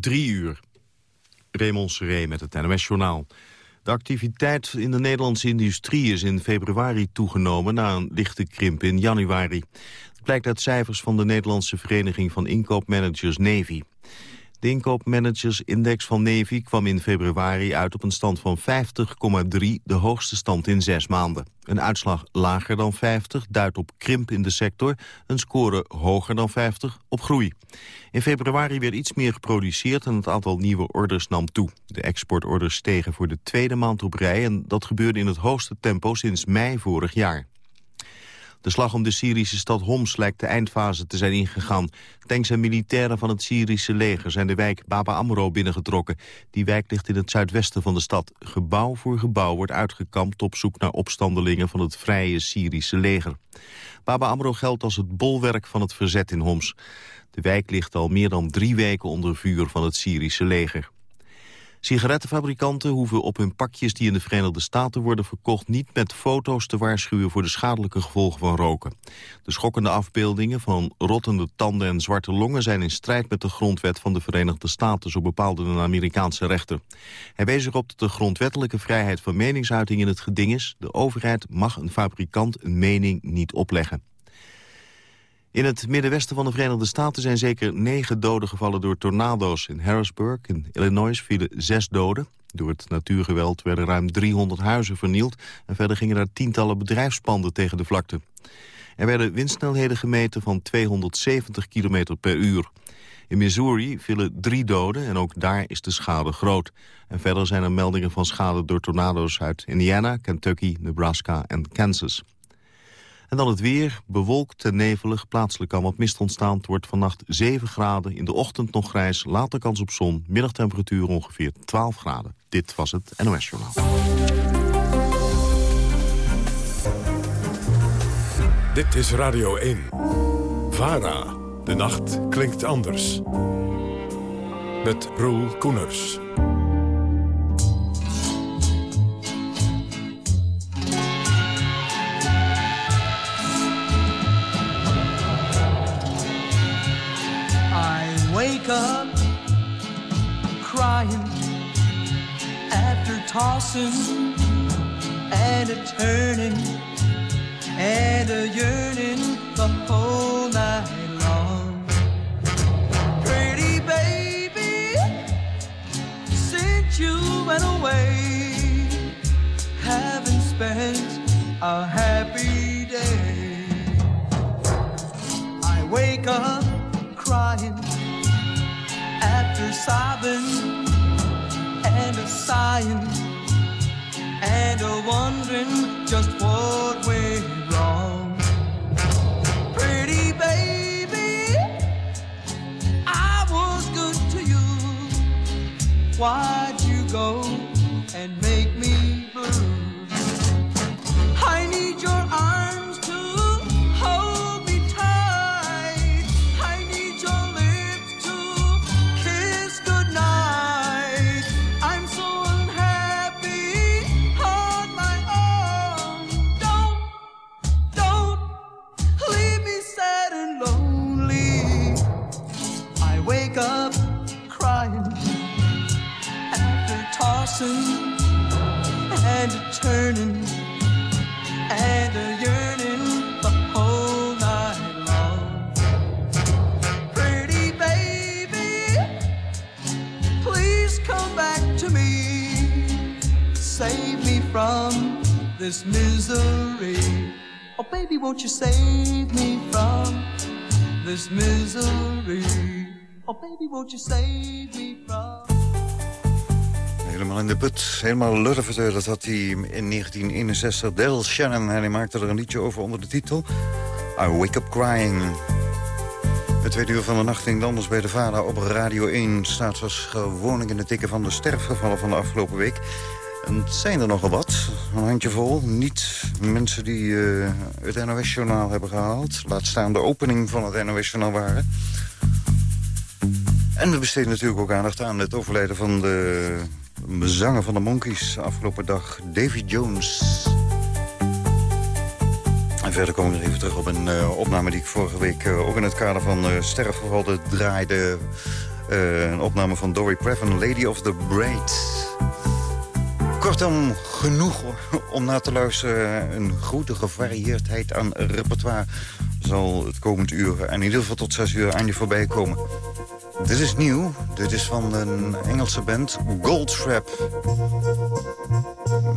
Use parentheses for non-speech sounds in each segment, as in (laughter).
Drie uur. Raymond Seré met het NOS-journaal. De activiteit in de Nederlandse industrie is in februari toegenomen... na een lichte krimp in januari. Het blijkt uit cijfers van de Nederlandse Vereniging van Inkoopmanagers Navy. De inkoopmanagersindex van Navy kwam in februari uit op een stand van 50,3, de hoogste stand in zes maanden. Een uitslag lager dan 50 duidt op krimp in de sector, een score hoger dan 50 op groei. In februari werd iets meer geproduceerd en het aantal nieuwe orders nam toe. De exportorders stegen voor de tweede maand op rij en dat gebeurde in het hoogste tempo sinds mei vorig jaar. De slag om de Syrische stad Homs lijkt de eindfase te zijn ingegaan. Tanks en militairen van het Syrische leger zijn de wijk Baba Amro binnengetrokken. Die wijk ligt in het zuidwesten van de stad. Gebouw voor gebouw wordt uitgekampt op zoek naar opstandelingen van het vrije Syrische leger. Baba Amro geldt als het bolwerk van het verzet in Homs. De wijk ligt al meer dan drie weken onder vuur van het Syrische leger. Sigarettenfabrikanten hoeven op hun pakjes die in de Verenigde Staten worden verkocht niet met foto's te waarschuwen voor de schadelijke gevolgen van roken. De schokkende afbeeldingen van rottende tanden en zwarte longen zijn in strijd met de grondwet van de Verenigde Staten, zo bepaalde een Amerikaanse rechter. Hij wees erop dat de grondwettelijke vrijheid van meningsuiting in het geding is. De overheid mag een fabrikant een mening niet opleggen. In het middenwesten van de Verenigde Staten zijn zeker negen doden gevallen door tornado's. In Harrisburg in Illinois vielen zes doden. Door het natuurgeweld werden ruim 300 huizen vernield... en verder gingen er tientallen bedrijfspanden tegen de vlakte. Er werden windsnelheden gemeten van 270 km per uur. In Missouri vielen drie doden en ook daar is de schade groot. En verder zijn er meldingen van schade door tornado's uit Indiana, Kentucky, Nebraska en Kansas. En dan het weer, bewolkt en nevelig, plaatselijk kan wat mist ontstaan. Het wordt vannacht 7 graden, in de ochtend nog grijs, later kans op zon. Middagtemperatuur ongeveer 12 graden. Dit was het NOS Journaal. Dit is Radio 1. VARA. De nacht klinkt anders. Met Roel Koeners. Wake up crying after tossing and a turning and a yearning the whole night long. Pretty baby, since you went away, haven't spent a happy day. I wake up crying after sobbing and a sighing and a wondering just what went wrong. Pretty baby, I was good to you. Why'd you go and make me blue? I need your arms and a turning and a yearning the whole night long. Pretty baby, please come back to me. Save me from this misery. Oh, baby, won't you save me from this misery? Oh, baby, won't you save me from helemaal in de put. Helemaal lurven. Dat had hij in 1961. Del Shannon. En hij maakte er een liedje over onder de titel... I Wake Up Crying. Het tweede uur van de nacht ging anders bij de vader op Radio 1. Staat zoals gewoonlijk in de tikken van de sterfgevallen van de afgelopen week. En het zijn er nogal wat. Een handjevol. Niet mensen die uh, het NOS-journaal hebben gehaald. Laat staan de opening van het NOS-journaal waren. En we besteden natuurlijk ook aandacht aan het overlijden van de zanger van de Monkeys afgelopen dag, Davy Jones. En verder kom ik nog even terug op een uh, opname die ik vorige week... Uh, ook in het kader van uh, sterfgevallen draaide... Eh, een opname van Dory Previn, Lady of the Braid. Kortom, genoeg (laughs) om naar te luisteren. Een grote gevarieerdheid aan repertoire zal het komend uur... en in ieder geval tot zes uur aan je voorbij komen. Dit is nieuw. Dit is van een Engelse band, Goldtrap.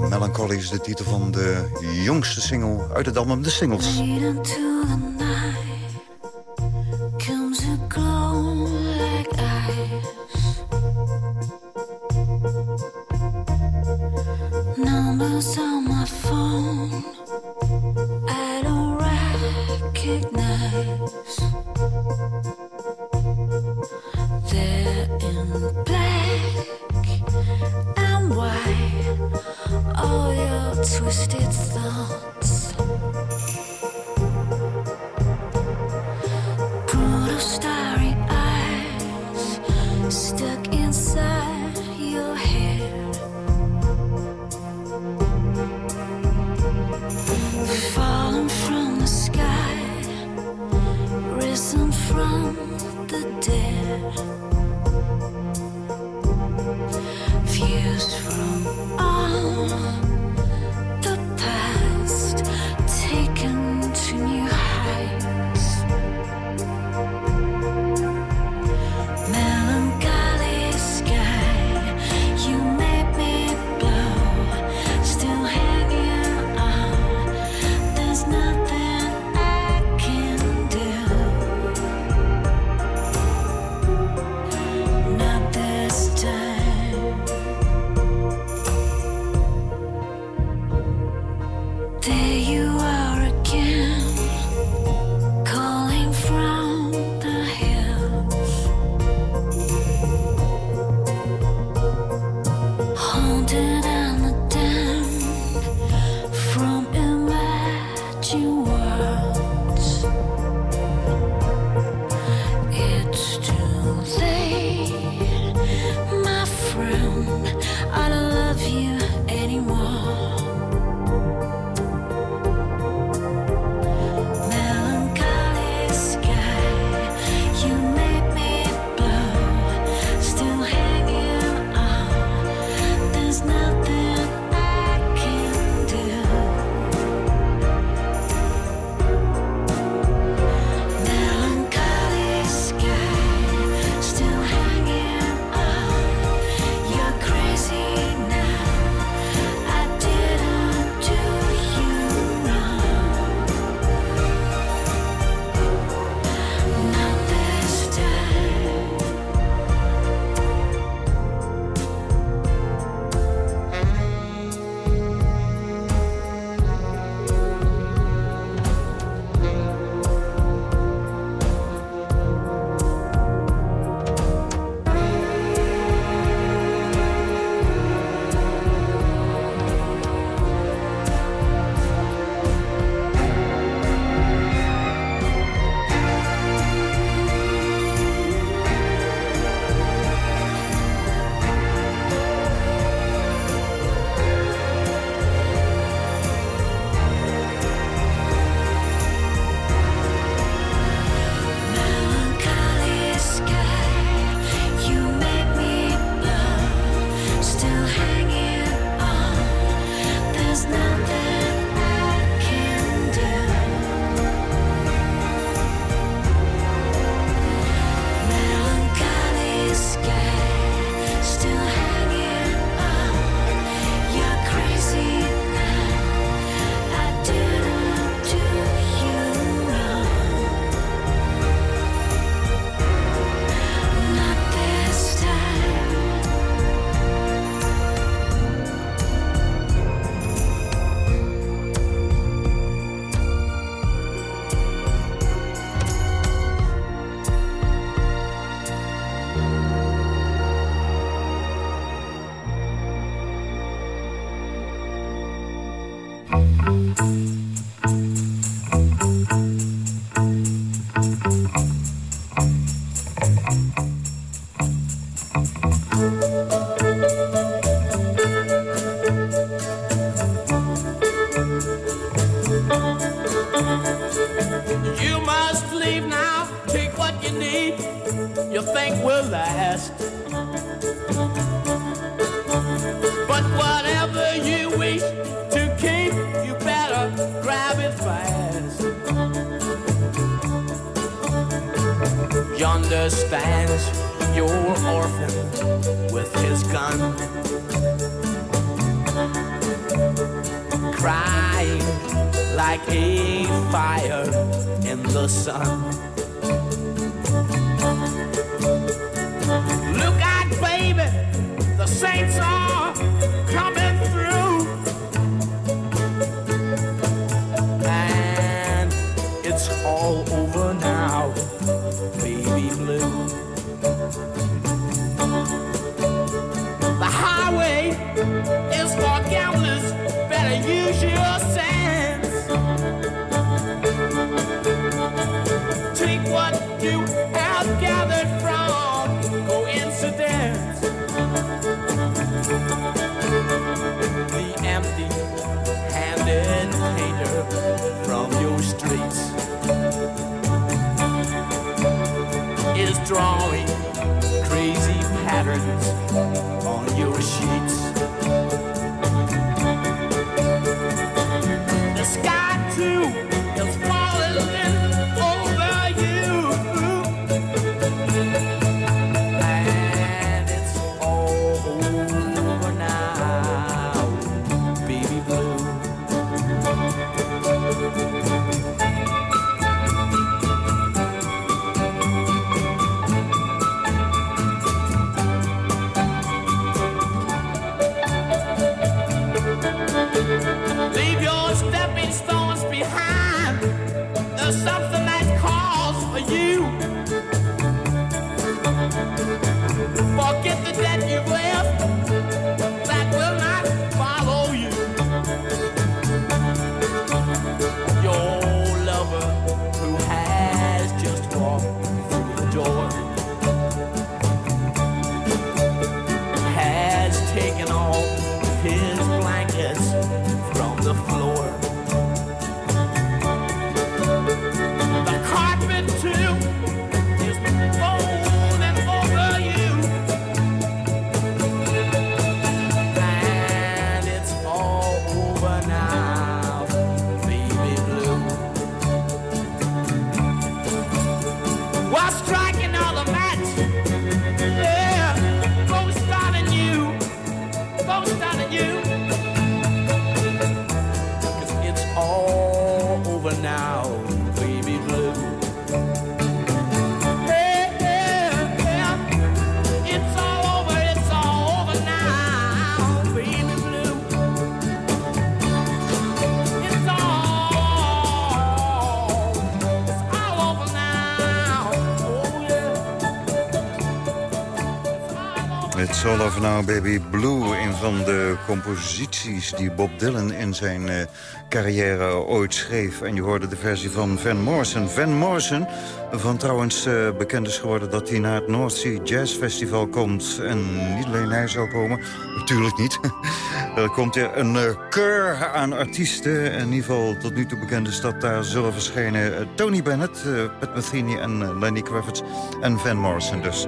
Melancholy is de titel van de jongste single uit het album De Singles. Patterns on your sheets. All Over Now Baby Blue, een van de composities die Bob Dylan in zijn eh, carrière ooit schreef. En je hoorde de versie van Van Morrison. Van Morrison, van trouwens eh, bekend is geworden dat hij naar het North Sea Jazz Festival komt. En niet alleen hij zal komen, natuurlijk niet. (laughs) er komt er een uh, keur aan artiesten. In ieder geval tot nu toe bekend is dat daar zullen verschijnen eh, Tony Bennett, eh, Pat Metheny en eh, Lenny Kravitz en Van Morrison dus.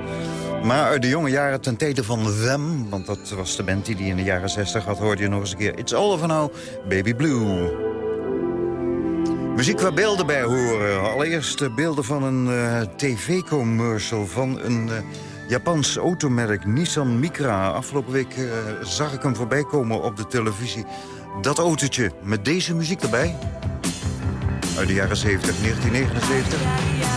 Maar uit de jonge jaren ten tijde van Them... want dat was de band die in de jaren 60 had... hoorde je nog eens een keer It's All Over Now, Baby Blue. Muziek waar beelden bij horen. Allereerst beelden van een eh, tv-commercial van een... eh, Japans automerk Nissan Micra. Afgelopen week eh, zag ik hem voorbij komen op de televisie. Dat autootje met deze muziek erbij. Uit de jaren 70, 1979.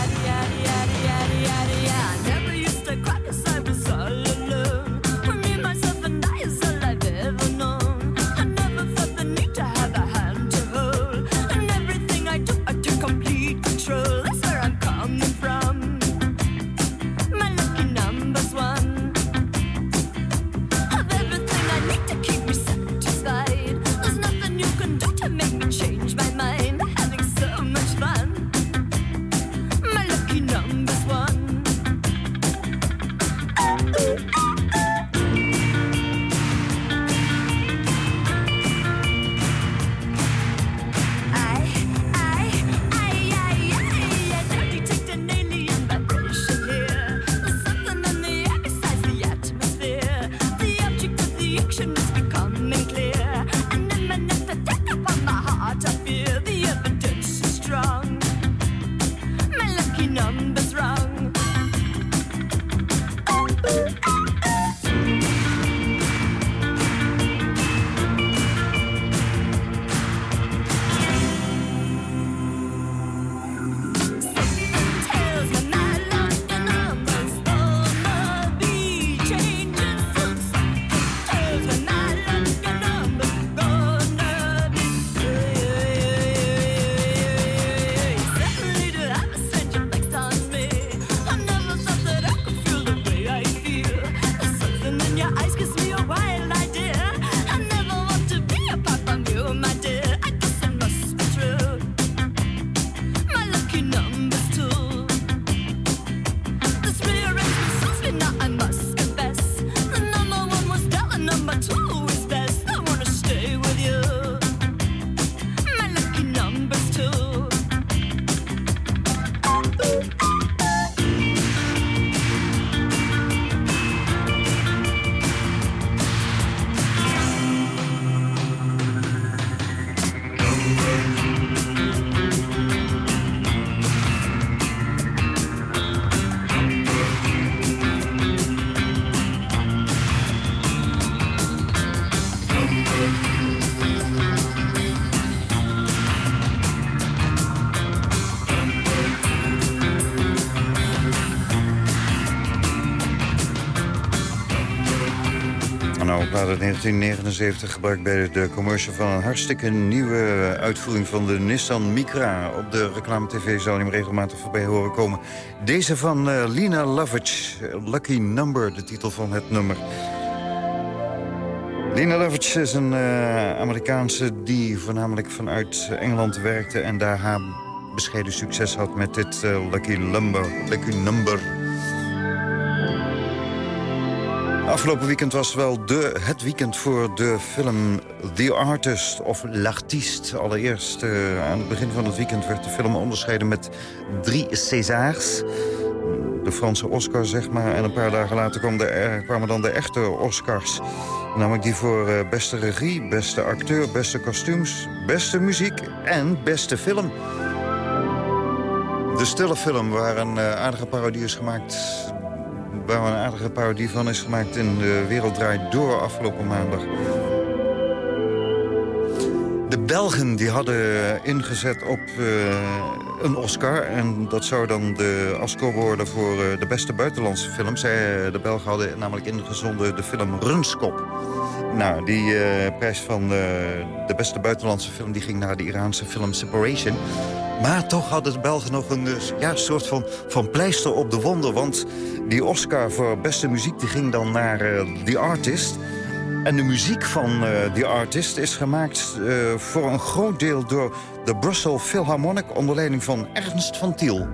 Nou, op uit 1979 gebruikt bij de commercial van een hartstikke nieuwe uitvoering van de Nissan Micra. Op de reclame-tv zal je hem regelmatig voorbij horen komen. Deze van eh, Lina Lovitch, Lucky Number, de titel van het nummer. Lina Lovitch is een eh, Amerikaanse die voornamelijk vanuit Engeland werkte... en daar haar bescheiden succes had met dit eh, Lucky, Lumber, Lucky Number... Afgelopen weekend was wel de, het weekend voor de film The Artist of L'Artiste. Allereerst uh, aan het begin van het weekend werd de film onderscheiden met drie Césars. De Franse Oscar, zeg maar. En een paar dagen later de, kwamen dan de echte Oscars. Namelijk die voor uh, beste regie, beste acteur, beste kostuums, beste muziek en beste film. De stille film waar een aardige parodie is gemaakt waar een aardige parodie van is gemaakt in De Wereld Draait Door afgelopen maandag. De Belgen die hadden ingezet op uh, een Oscar. En dat zou dan de Oscar worden voor uh, de beste buitenlandse film. Zij, uh, de Belgen hadden namelijk ingezonden de film Runskop. Nou, die prijs van de beste buitenlandse film die ging naar de Iraanse film Separation. Maar toch hadden de Belgen nog een ja, soort van, van pleister op de wonden. Want die Oscar voor beste muziek die ging dan naar The Artist. En de muziek van The Artist is gemaakt voor een groot deel door de Brussels Philharmonic... onder leiding van Ernst van Tiel.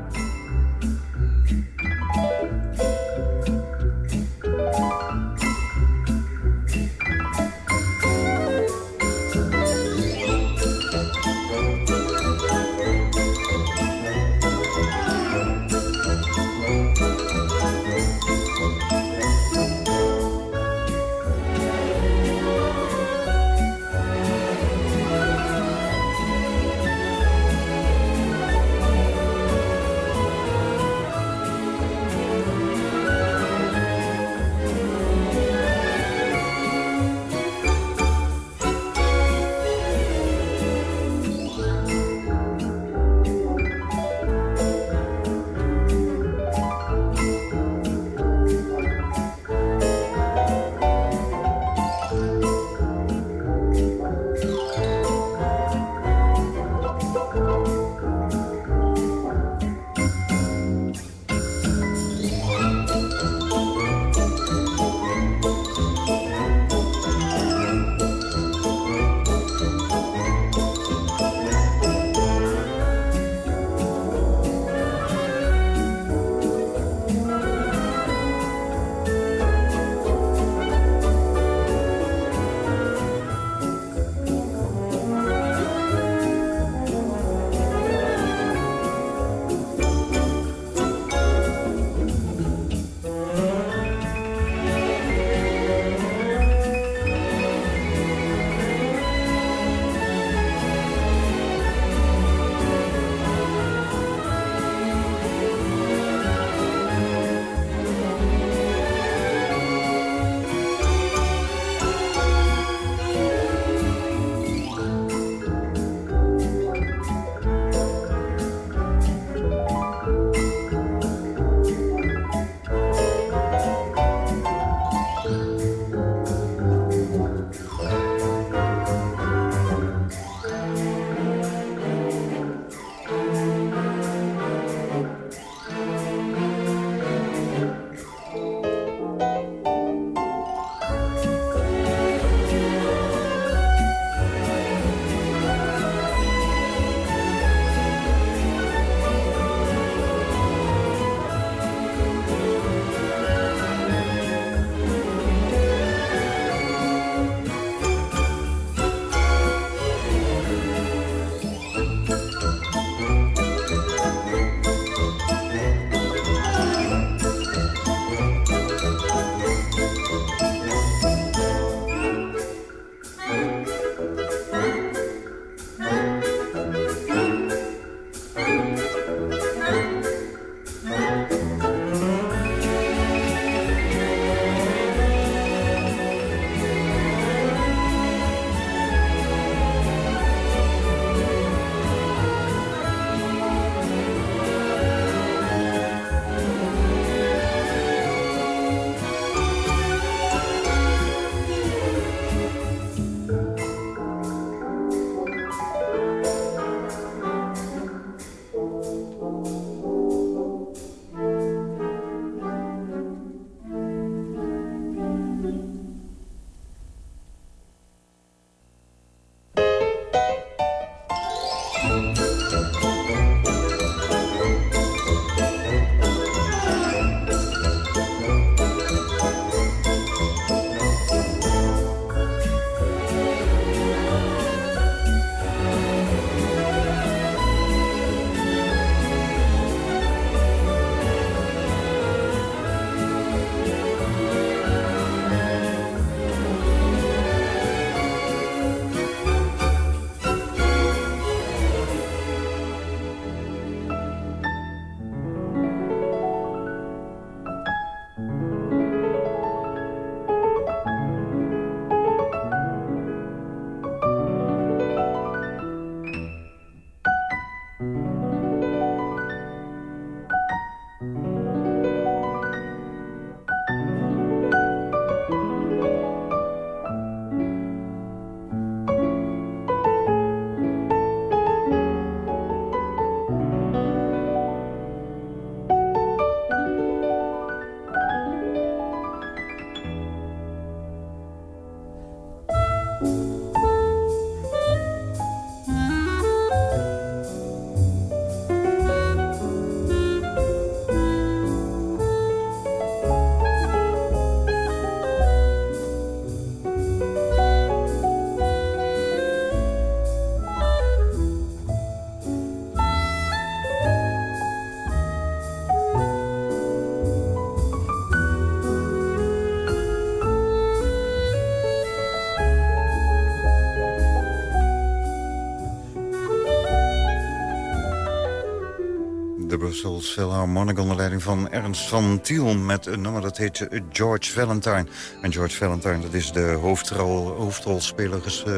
Brussels Philharmonic onder leiding van Ernst van Tiel... met een nummer dat heet George Valentine. En George Valentine, dat is de hoofdrol, hoofdrolspeler eh,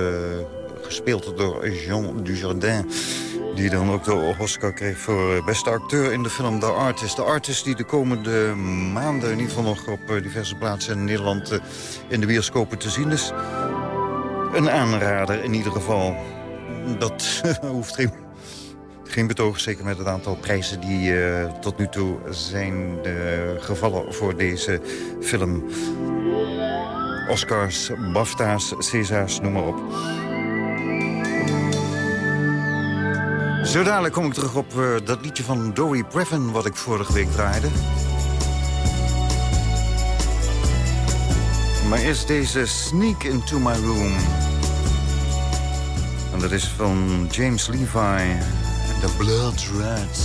gespeeld door Jean Dujardin... die dan ook de Oscar kreeg voor beste acteur in de film The Artist. De Artist die de komende maanden in ieder geval nog op eh, diverse plaatsen in Nederland... eh, in de bioscopen te zien is. Een aanrader in ieder geval. Dat (laughs) hoeft geen geen betoog, zeker met het aantal prijzen die eh, tot nu toe zijn eh, gevallen voor deze film. Oscars, BAFTA's, Caesars, noem maar op. Zo dadelijk kom ik terug op eh, dat liedje van Dory Previn... wat ik vorige week draaide. Maar eerst deze Sneak Into My Room. En dat is van James Levi... The Blood Red.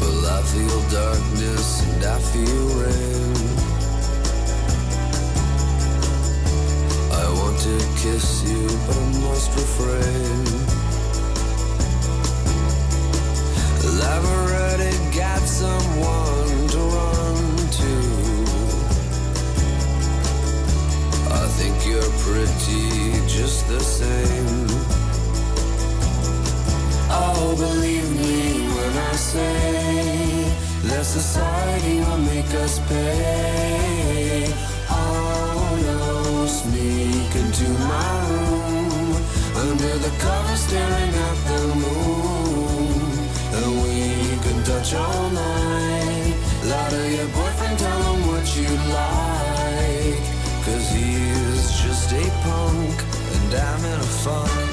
Well, I feel darkness and I feel rain. I want to kiss you, but I must refrain. Well, I've already got someone to run to. I think you're pretty just the same. Oh, believe me when I say that society will make us pay. Oh no, sneak into my room under the cover, staring at the moon, and we can touch all night. Lie to your boyfriend, tell him what you like, cause he's just a punk, and I'm in a funk.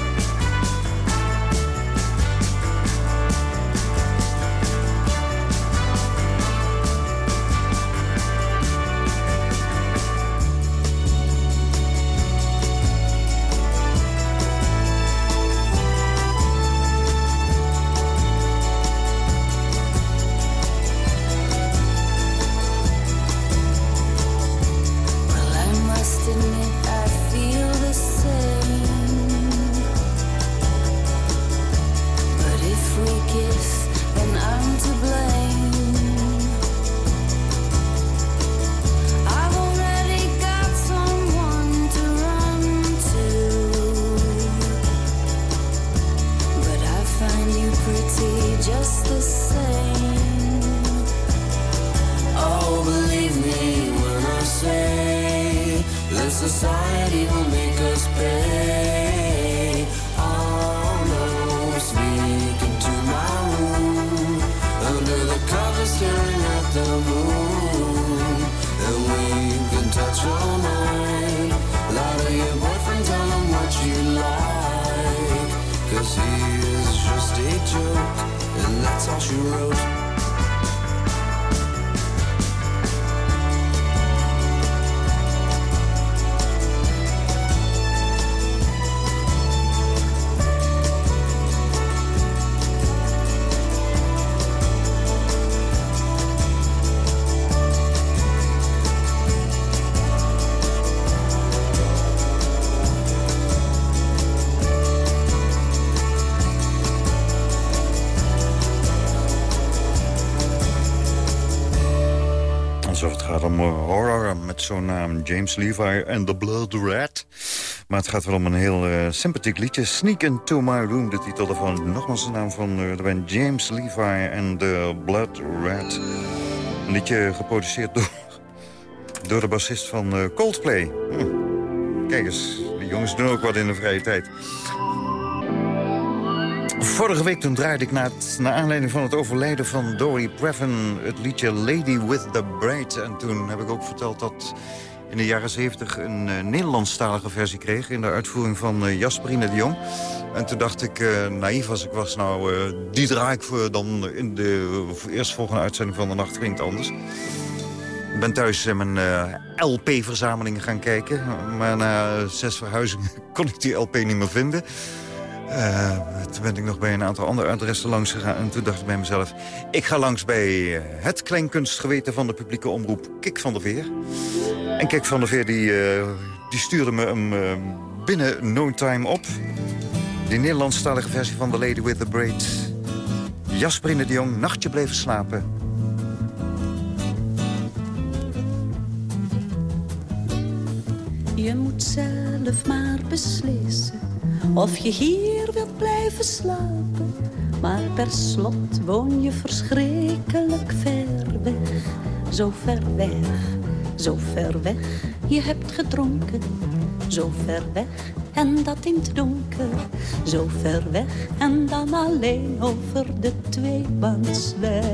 Zo'n naam James Levi en The Blood Rat. Maar het gaat wel om een heel eh, sympathiek liedje. Sneak Into My Room, de titel daarvan. Nogmaals de naam van eh, de band James Levi en The Blood Rat. Een liedje geproduceerd door, (laughs) door de bassist van eh, Coldplay. Hm. Kijk eens, die jongens doen ook wat in de vrije tijd. Vorige week toen draaide ik na naar aanleiding van het overlijden van Dory Previn... het liedje Lady with the Braid. En toen heb ik ook verteld dat in de jaren 70 een uh, Nederlandstalige versie kreeg... in de uitvoering van eh, Jasperine de Jong. En toen dacht ik, eh, naïef als ik was, nou, eh, die draai ik voor dan in de uh, eerstvolgende uitzending van de nacht klinkt anders. Ik ben thuis in mijn eh, LP-verzameling gaan kijken. Maar na zes verhuizingen (laughs) kon ik die LP niet meer vinden. Eh, toen ben ik nog bij een aantal andere adressen langs gegaan. En toen dacht ik bij mezelf... ik ga langs bij eh, het kleinkunstgeweten van de publieke omroep Kik van der Veer. En Kik van der Veer die, eh, die stuurde me hem binnen no time op. Die Nederlandstalige versie van The Lady with the Braid. Jasperine de Jong, nachtje bleven slapen. Je moet zelf maar beslissen of je hier wilt blijven slapen. Maar per slot woon je verschrikkelijk ver weg. Zo ver weg, zo ver weg. Je hebt gedronken, zo ver weg. En dat in het donker, zo ver weg. En dan alleen over de tweebandsweg.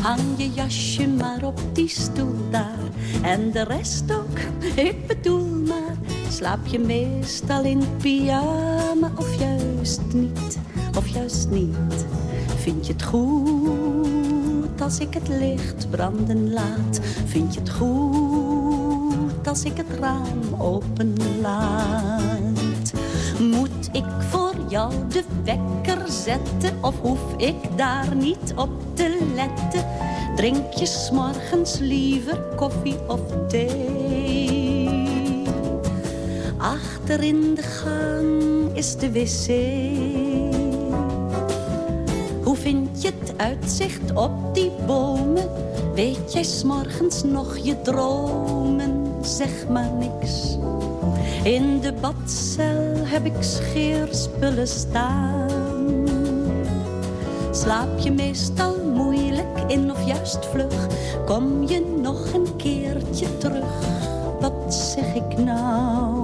Hang je jasje maar op die stoel daar. En de rest ook, (laughs) ik bedoel maar. Slaap je meestal in pyjama of juist niet, of juist niet. Vind je het goed als ik het licht branden laat? Vind je het goed als ik het raam open laat? Moet ik voor jou de wekker zetten of hoef ik daar niet op te letten? Drink je s'morgens liever koffie of thee? Achter in de gang is de wc. Hoe vind je het uitzicht op die bomen? Weet jij s'morgens nog je dromen? Zeg maar niks. In de badcel heb ik scheerspullen staan. Slaap je meestal moeilijk in of juist vlug? Kom je nog een keertje terug? Wat zeg ik nou?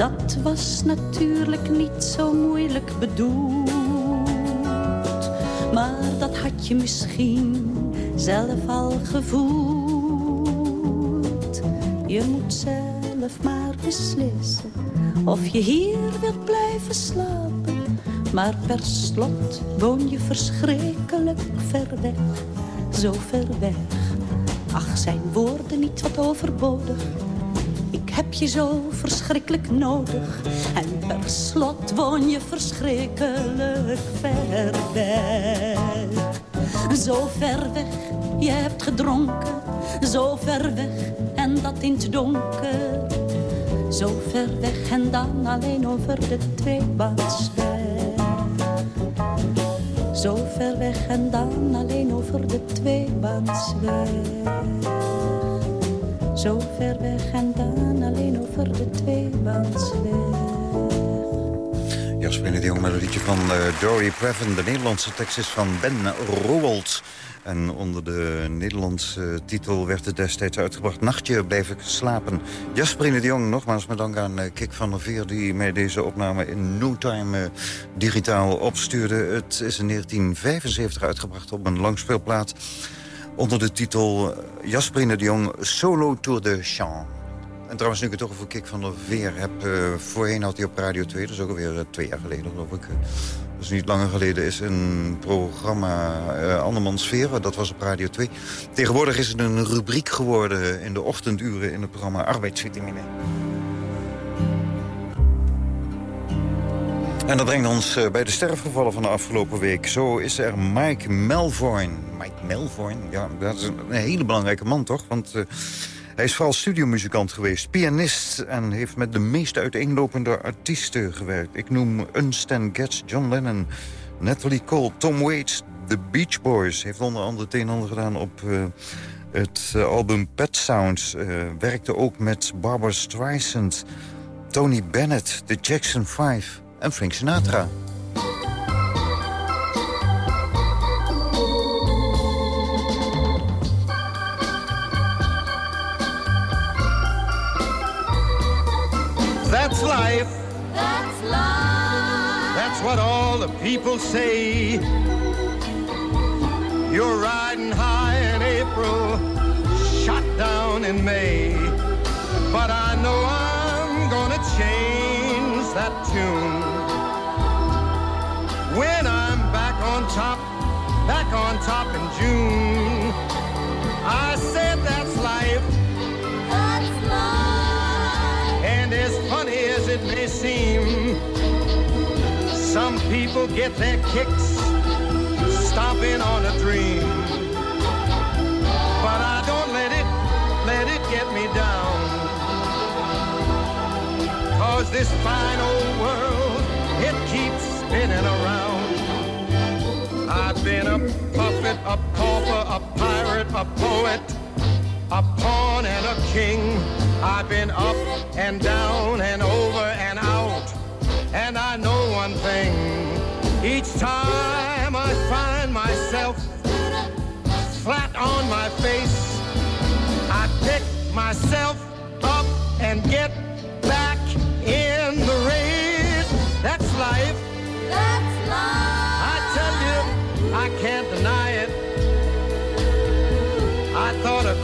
Dat was natuurlijk niet zo moeilijk bedoeld. Maar dat had je misschien zelf al gevoeld. Je moet zelf maar beslissen of je hier wilt blijven slapen. Maar per slot woon je verschrikkelijk ver weg, zo ver weg. Ach, zijn woorden niet wat overbodig? Heb je zo verschrikkelijk nodig. En per slot woon je verschrikkelijk ver weg. Zo ver weg, je hebt gedronken. Zo ver weg, en dat in het donker. Zo ver weg en dan alleen over de tweebaansweg. Zo ver weg en dan alleen over de tweebaansweg. Zo ver weg en dan alleen over de tweebaansweg. Jasper de Jong met een liedje van eh, Dory Previn. De Nederlandse tekst is van Ben Rowold. En onder de Nederlandse titel werd het destijds uitgebracht... Nachtje blijf ik slapen. Jasperine de Jong, nogmaals met dank aan eh, Kik van der Veer... die mij deze opname in no time eh, digitaal opstuurde. Het is in 1975 uitgebracht op een langspeelplaat... onder de titel eh, Jasperine de Jong Solo Tour de Chant. En trouwens, nu ik het toch over Kik van der Veer heb... eh, voorheen had hij op Radio 2, dat is ook alweer eh, twee jaar geleden geloof ik... dus niet langer geleden is een programma eh Andermans Sfeer. Dat was op Radio 2. Tegenwoordig is het een rubriek geworden in de ochtenduren in het programma Arbeidsvitamine. En dat brengt ons eh, bij de sterfgevallen van de afgelopen week. Zo is er Mike Melvoin. Mike Melvoin, ja, dat is een, hele belangrijke man toch? Want eh, hij is vooral studiomuzikant geweest, pianist... en heeft met de meest uiteenlopende artiesten gewerkt. Ik noem een Stan Getz, John Lennon, Natalie Cole, Tom Waits... The Beach Boys heeft onder andere het een en ander gedaan op... eh, het album Pet Sounds eh, werkte ook met Barbara Streisand, Tony Bennett, de Jackson 5 en Frank Sinatra. That's life. That's life. That's what all the people say. You're riding high in April, shot down in May. But I know I'm gonna change that tune. When I'm back on top, back on top in June. I said that's life. That's life. And as funny as it may seem, some people get their kicks stomping on a dream. But I don't let it, let it get me down. Cause this fine old world, it keeps spinning around. I've been a puppet, a pauper, a pirate, a poet, a pawn and a king. I've been up and down and over and out. And I know one thing. Each time I find myself flat on my face, I pick myself up and get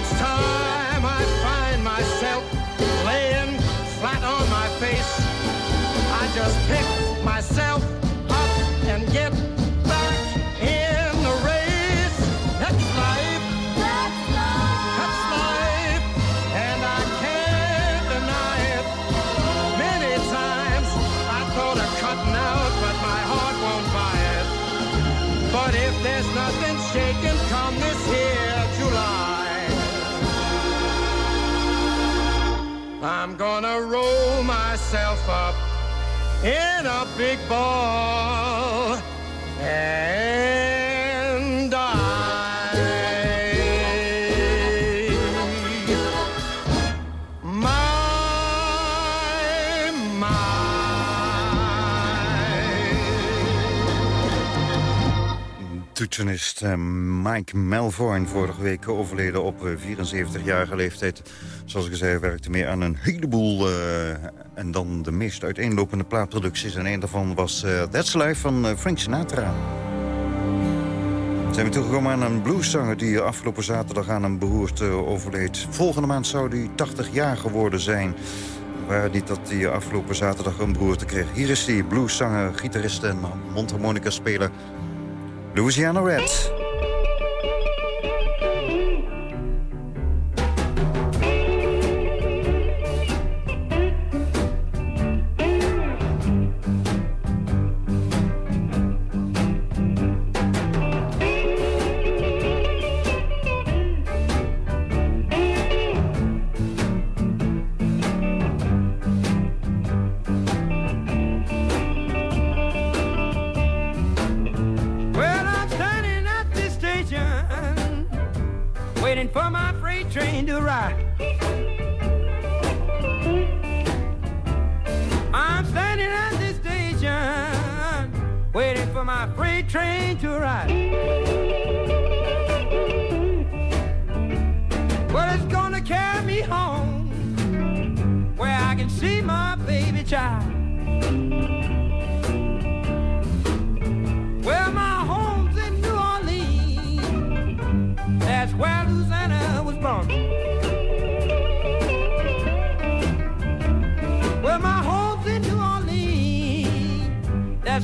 Each time I find myself laying flat on my face, I just pick myself up and get gonna roll myself up in a big ball and die. My, my. Toetsenist eh, Mike Melvoin, vorige week overleden op eh, 74-jarige leeftijd. Zoals ik zei, werkte meer aan een heleboel... eh, en dan de meest uiteenlopende plaatproducties. En een daarvan was eh, That's Life van eh, Frank Sinatra. Zijn we toegekomen aan een blueszanger die afgelopen zaterdag aan een beroerte overleed. Volgende maand zou hij 80 jaar geworden zijn. Waar niet dat hij afgelopen zaterdag een beroerte kreeg. Hier is die blueszanger, gitarist en mondharmonica speler Louisiana Red.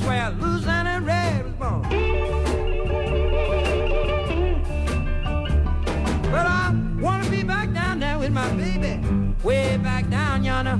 Where Louisiana Red was born. But I wanna be back down there with my baby. Way back down yonder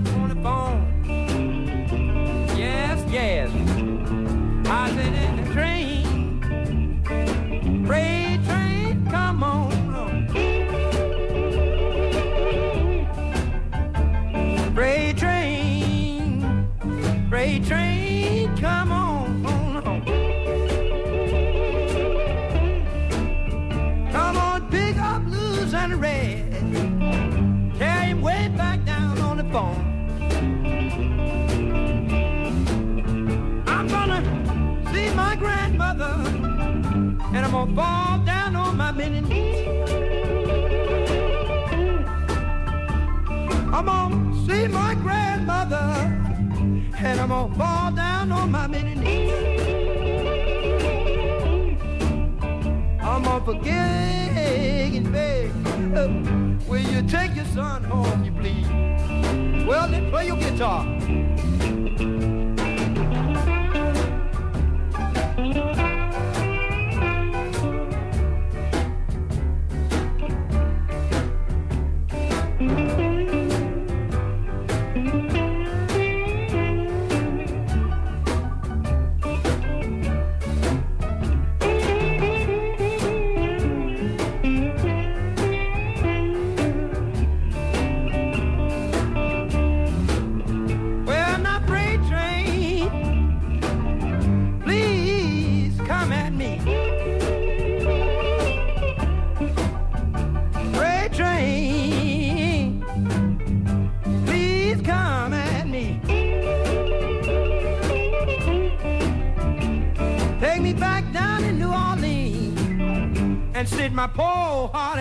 gonna fall down on my many knees. I'm gonna see my grandmother, and I'm gonna fall down on my many knees. I'm gonna forget and beg. Uh, will you take your son home, you please? Well, then play your guitar. My poor heart.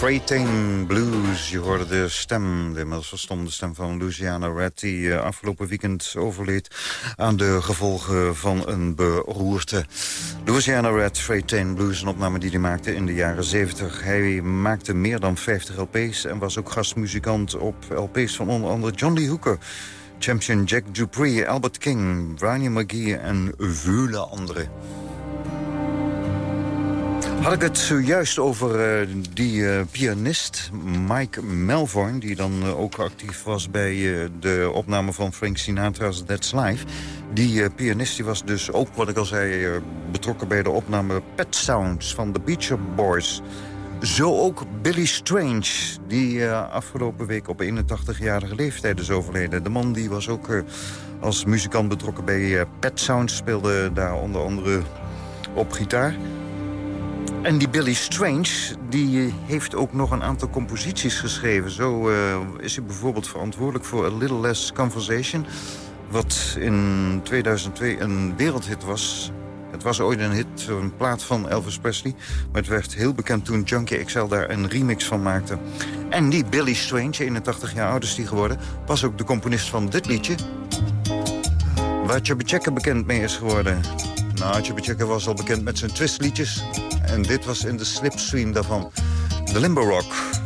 Freighting Blues. Je hoorde de stem, de inmiddels verstomde stem van Luciana Red... die eh, afgelopen weekend overleed aan de gevolgen van een beroerte. Luciana Red, Freighting Blues, een opname die hij maakte in de jaren 70. Hij maakte meer dan 50 LP's en was ook gastmuzikant op LP's van onder andere John Lee Hooker... Champion Jack Dupree, Albert King, Brian McGee en vele anderen. Had ik het zojuist over eh, die eh, pianist Mike Melvoin... die dan eh, ook actief was bij de opname van Frank Sinatra's That's Life. Die pianist die was dus ook, wat ik al zei, betrokken bij de opname Pet Sounds van de Beach Boys. Zo ook Billy Strange, die eh, afgelopen week op 81-jarige leeftijd is overleden. De man die was ook eh, als muzikant betrokken bij eh, Pet Sounds... speelde daar onder andere op gitaar. En die Billy Strange die heeft ook nog een aantal composities geschreven. Zo is hij bijvoorbeeld verantwoordelijk voor A Little Less Conversation... wat in 2002 een wereldhit was. Het was ooit een hit, een plaat van Elvis Presley. Maar het werd heel bekend toen Junkie XL daar een remix van maakte. En die Billy Strange, 81 jaar oud is die geworden... was ook de componist van dit liedje. Waar Chubby bekend mee is geworden. Nou, Chubby was al bekend met zijn twistliedjes. En dit was in de slipstream daarvan. De Limbo Rock.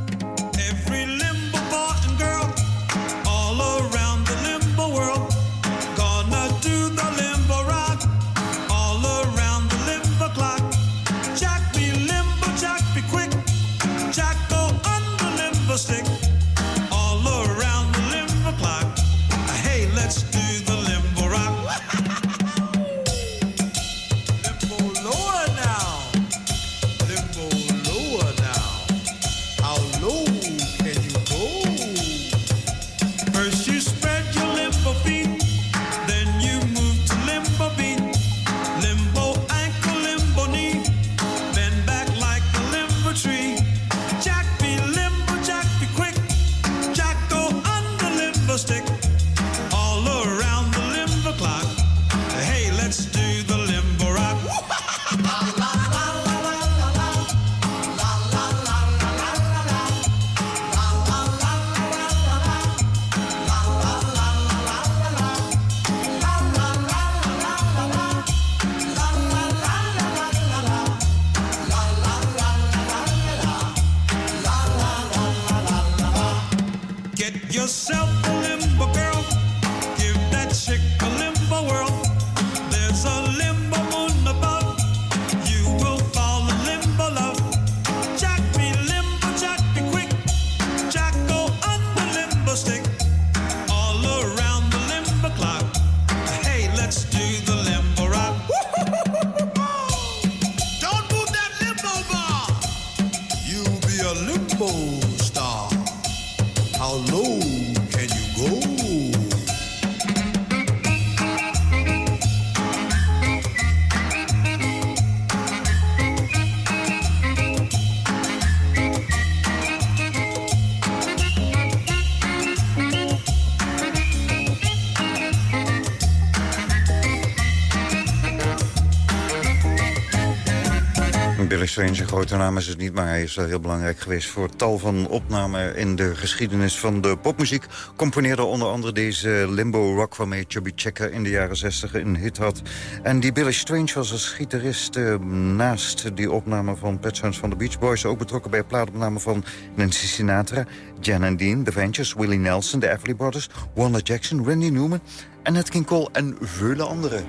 Strange, een grote naam is het niet, maar hij is heel belangrijk geweest... voor tal van opnamen in de geschiedenis van de popmuziek. Componeerde onder andere deze limbo rock... waarmee Chubby Checker in de jaren 60 een hit had. En die Billy Strange was als gitarist eh, naast die opname van Pet Sounds van de Beach Boys... ook betrokken bij plaatopname van Nancy Sinatra, Jan and Dean, The Ventures... Willie Nelson, de Everly Brothers, Wanda Jackson, Randy Newman... Nat King Cole en vele anderen.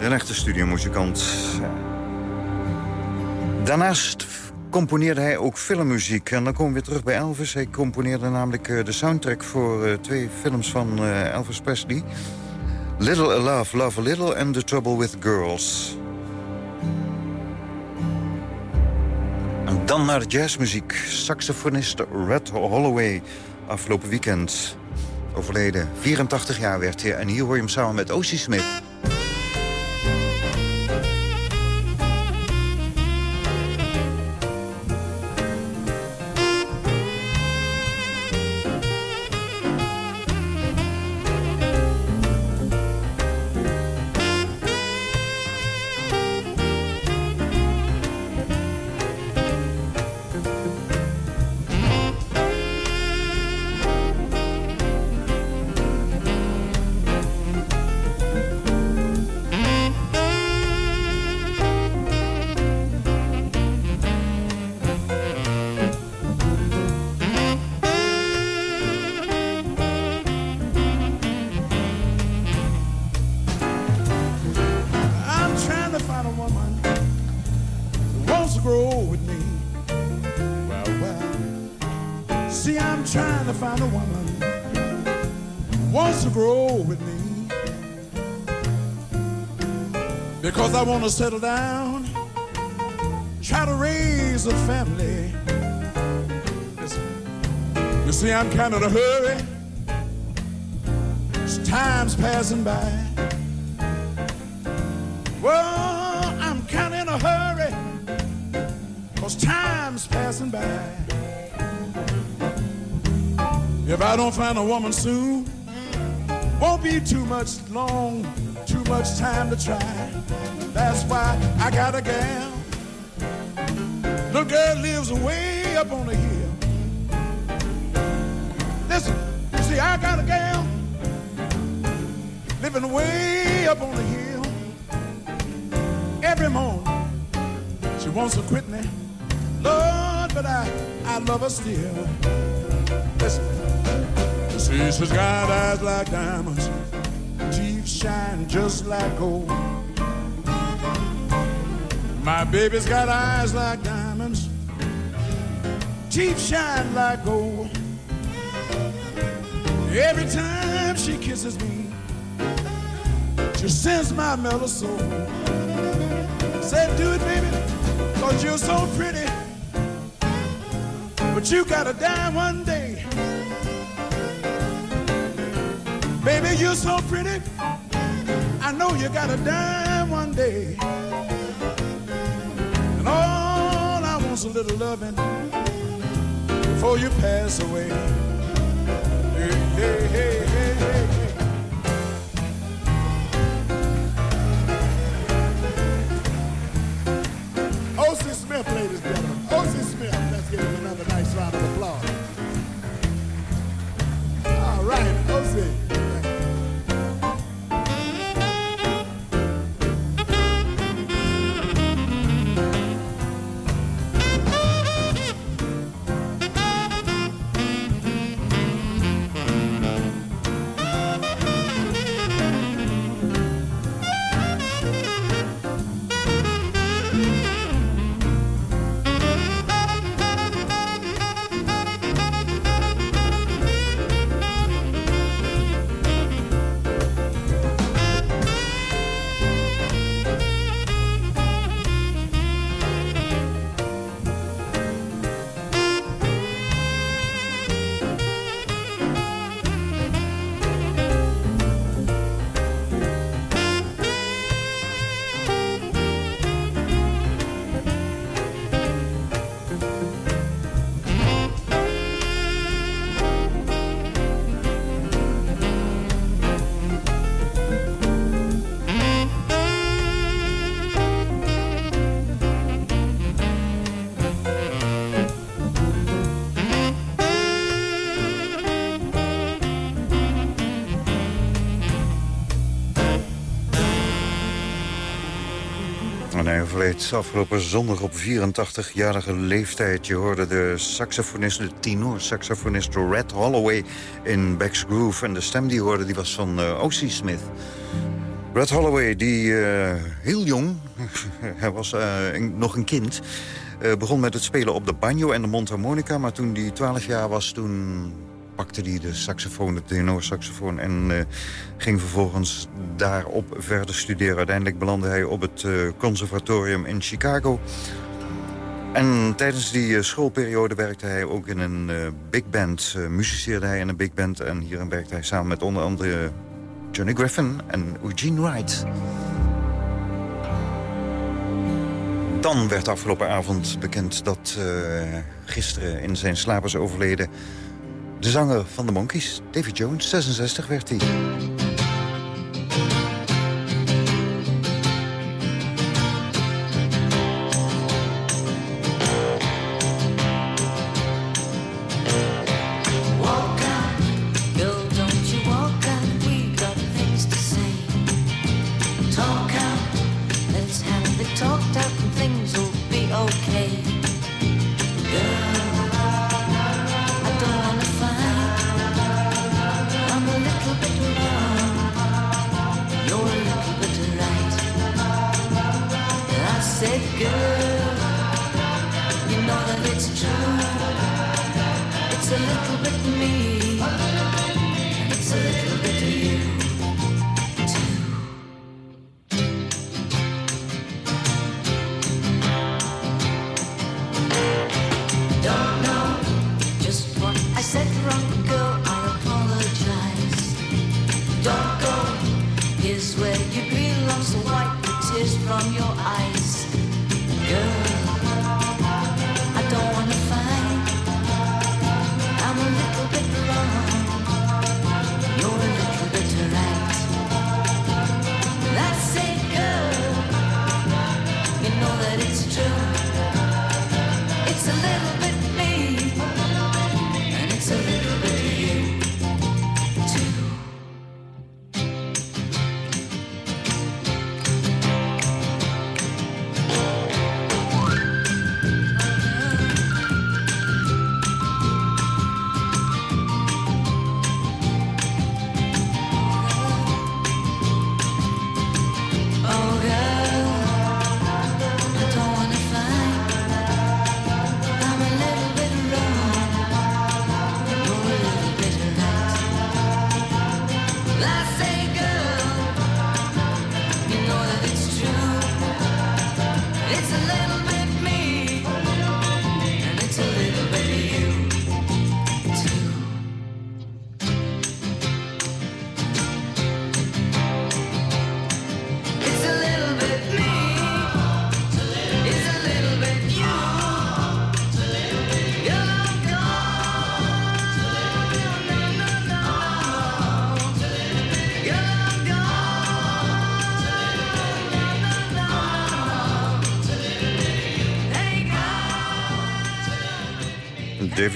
Een echte studiomuzikant. Daarnaast componeerde hij ook filmmuziek. En dan komen we weer terug bij Elvis. Hij componeerde namelijk eh, de soundtrack voor eh, twee films van eh, Elvis Presley. Little A Love, Love A Little en The Trouble With Girls. En dan naar de jazzmuziek. Saxofonist Red Holloway. Afgelopen weekend overleden. 84 jaar werd hij. En hier hoor je hem samen met Ocie Smith. Woman wants to grow with me. Because I want to settle down, try to raise a family. You see, I'm kind of in a hurry. As time's passing by. Well, I'm kind of in a hurry. Cause time's passing by. If I don't find a woman soon, won't be too much long, too much time to try. That's why I got a gal. Little girl lives way up on the hill. Listen, you see, I got a gal living way up on the hill. Every morning, she wants to quit me. Lord, but I, I love her still. Listen, she's got eyes like diamonds, teeth shine just like gold. My baby's got eyes like diamonds, teeth shine like gold. Every time she kisses me, she sends my mellow soul. Said, do it, baby, cause you're so pretty. But you gotta die one day. Baby, you're so pretty. I know you gotta die one day. And all I want's a little loving before you pass away. Hey, hey, hey, hey, hey. O.C. Smith, ladies and gentlemen. O.C. Smith. Let's give him another nice round of applause. All right, O.C. overleed afgelopen zondag op 84-jarige leeftijd. Je hoorde de saxofonist, de tenor-saxofonist Red Holloway in Beck's Groove. En de stem die hoorde, die was van uh, O.C. Smith. Red Holloway, die uh, heel jong, (laughs) hij was uh, nog een kind... begon met het spelen op de banjo en de mondharmonica. Maar toen hij 12 jaar was, toen pakte hij de saxofoon, de tenorsaxofoon... en uh, ging vervolgens daarop verder studeren. Uiteindelijk belandde hij op het uh, conservatorium in Chicago. En tijdens die uh, schoolperiode werkte hij ook in een big band. muziceerde hij in een big band. En hierin werkte hij samen met onder andere Johnny Griffin en Eugene Wright. Dan werd afgelopen avond bekend dat gisteren in zijn slaap is overleden... De zanger van de Monkees, David Jones, 66 werd hij. Don't go. Here's where you belong. So wipe the tears from your eyes,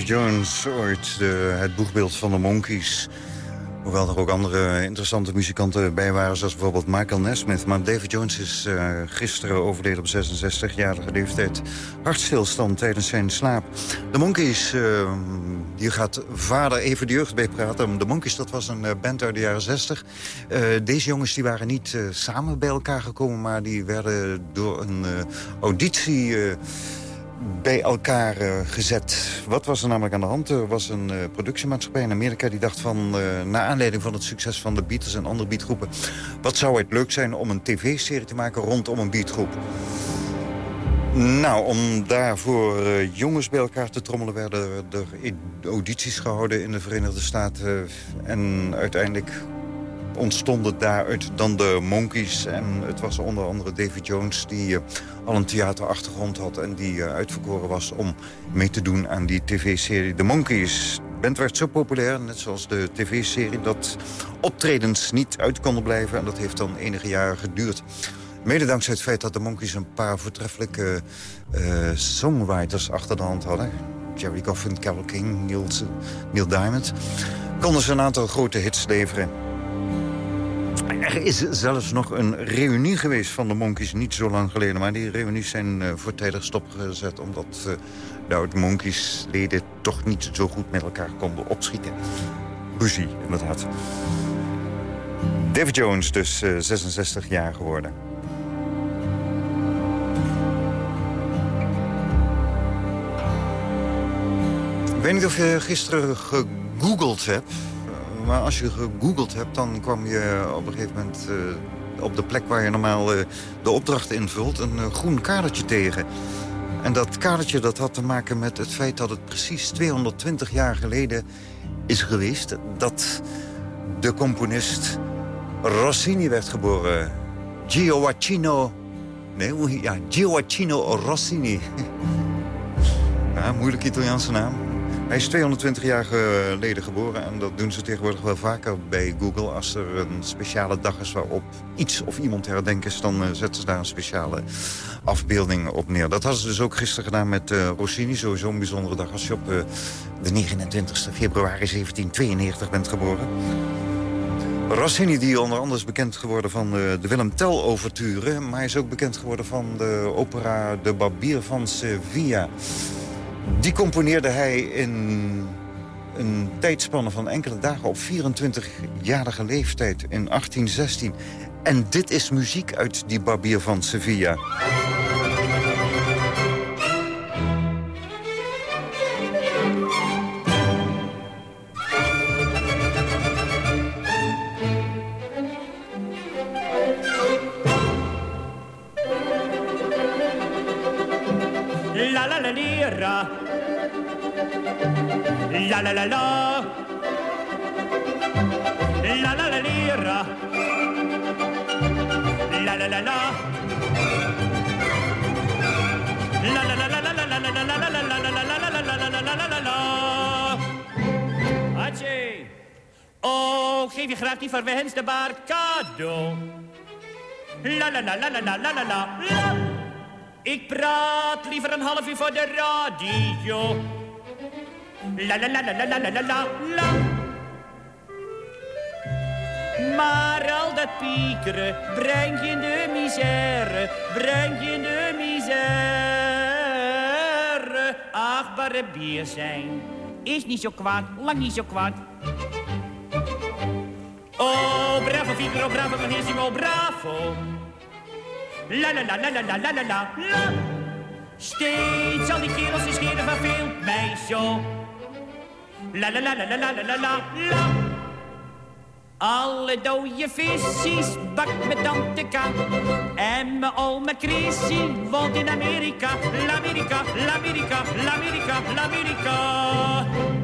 Jones, ooit het boegbeeld van de Monkees. Hoewel er ook andere interessante muzikanten bij waren... zoals bijvoorbeeld Michael Nesmith. Maar David Jones is eh, gisteren overleden op 66-jarige leeftijd. Hartstilstand tijdens zijn slaap. De Monkees, eh, hier gaat vader even de jeugd bij praten. De Monkees, dat was een eh, band uit de jaren 60. Eh, deze jongens die waren niet samen bij elkaar gekomen... maar die werden door een auditie... bij elkaar eh, gezet. Wat was er namelijk aan de hand? Er was een eh, productiemaatschappij in Amerika die dacht van... eh naar aanleiding van het succes van de Beatles en andere beatgroepen... wat zou het leuk zijn om een tv-serie te maken rondom een beatgroep? Nou, om daarvoor jongens bij elkaar te trommelen... werden er audities gehouden in de Verenigde Staten. En uiteindelijk ontstonden daaruit dan de Monkeys. En het was onder andere David Jones die eh, al een theaterachtergrond had... en die eh, uitverkoren was om mee te doen aan die tv-serie The Monkeys. De band werd zo populair, net zoals de tv-serie... dat optredens niet uit konden blijven. En dat heeft dan enige jaren geduurd. Mede dankzij het feit dat de Monkeys een paar voortreffelijke eh, songwriters achter de hand hadden. Jerry Goffin, Carole King, Neil Diamond. Konden ze een aantal grote hits leveren. Er is zelfs nog een reunie geweest van de Monkeys niet zo lang geleden. Maar die reunies zijn uh, voortijdig stopgezet... omdat uh, de Monkeys-leden toch niet zo goed met elkaar konden opschieten. Ruzie, inderdaad. David Jones, dus uh, 66 jaar geworden. Ik weet niet of je gisteren gegoogeld hebt maar als je gegoogeld hebt, dan kwam je op een gegeven moment uh, op de plek waar je normaal uh, de opdracht invult, een uh, groen kadertje tegen. En dat kadertje dat had te maken met het feit dat het precies 220 jaar geleden is geweest dat de componist Rossini werd geboren. Gioacchino. Nee, ja, Gioacchino Rossini. (laughs) ja, moeilijk Italiaanse naam. Hij is 220 jaar geleden geboren en dat doen ze tegenwoordig wel vaker bij Google. Als er een speciale dag is waarop iets of iemand herdenken is... dan uh, zetten ze daar een speciale afbeelding op neer. Dat hadden ze dus ook gisteren gedaan met uh, Rossini. Sowieso een bijzondere dag als je op uh, de 29 februari 1792 bent geboren. Rossini, die onder andere bekend geworden van de, Willem Tell-overture... maar hij is ook bekend geworden van de opera De Barbier van Sevilla... Die componeerde hij in een tijdspanne van enkele dagen op 24-jarige leeftijd in 1816. En dit is muziek uit die Barbier van Sevilla. La la la la. La la la lira. La la la la. La la la la la la la la la la la la. Oh, geef je graag die verwenste baard cadeau. La la la la la la la la la. Ik praat liever een half uur voor de radio. La la la la la la la la la. Maar al dat piekeren brengt je in de misère, brengt je in de misère. Achtbare bier zijn is niet zo kwaad, lang niet zo kwaad. Oh, bravo Figaro, bravo Benissimo, bravo. La la la la la la la la la. Steeds al die kerels die scheren verveelt mij zo. La la la la la la la la la. Alle dode visjes bakt met tante K. En mijn oma Chrissy woont in Amerika. L'Amerika, l'Amerika, l'Amerika, l'Amerika.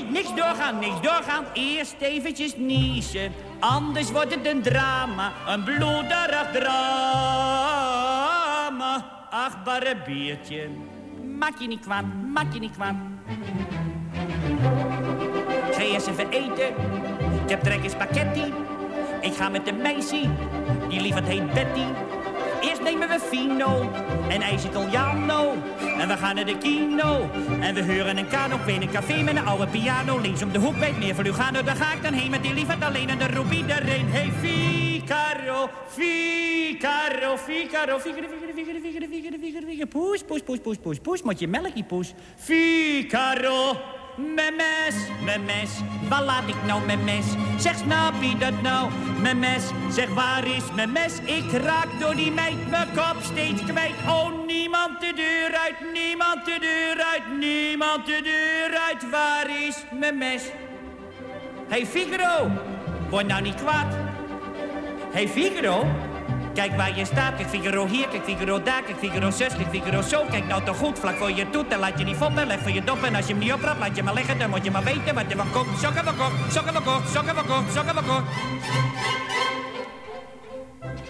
niks doorgaan, niks doorgaan. Eerst eventjes niezen, anders wordt het een drama. Een bloederig drama. Achtbare biertje, maak je niet kwaad, maak je niet kwaad. Ik ga eerst even eten, ik heb trek spaghetti. Ik ga met de meisje, die het heet Betty. Eerst nemen we Fino en ijs Italiano. En we gaan naar de kino. En we huren een kano in een café met een oude piano. Links om de hoek bij het meer van Lugano. Daar ga ik dan heen met die liefheid alleen. En de roep iedereen. Hey Figaro, Figaro, Figaro, Figaro, Figaro, Figaro, Figaro, Figaro, Figaro. Poes, poes, poes, poes, poes, poes. Moet je melkje poes. Figaro. Mijn mes, mijn mes, waar laat ik nou mijn mes? Zeg, snap je dat nou? Mijn mes, zeg, waar is mijn mes? Ik raak door die meid mijn kop steeds kwijt. Oh, niemand de deur uit, niemand de deur uit, niemand de deur uit. Waar is mijn mes? Hey Figaro, word nou niet kwaad. Hey Figaro, kijk waar je staat. Kijk Figaro hier, kijk Figaro daar, kijk Figaro zus, kijk Figaro zo. Kijk nou toch goed, vlak voor je toet en laat je niet foppen. Leg voor je dop en als je hem niet oprapt, laat je maar liggen. Dan moet je maar weten wat er van komt. Sokken van kort, sokken sokken sokken kort.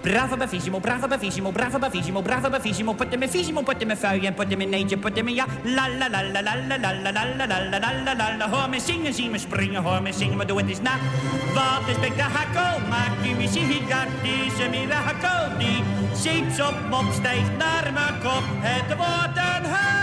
Bravo bravissimo, bravo bravissimo, bravo bravissimo, bravo bravissimo. Putte me fissimo, putte me fui en putte me neetje, putte me ja. La la la la la la la la la la la la la la la la. Hoor me zingen, zie me springen, hoor me zingen, maar doe het eens na. Wat is spektakel, maakt nu muziek, dat is een mirakel. Die zeeps op mop stijgt naar mijn kop, het wordt een hel.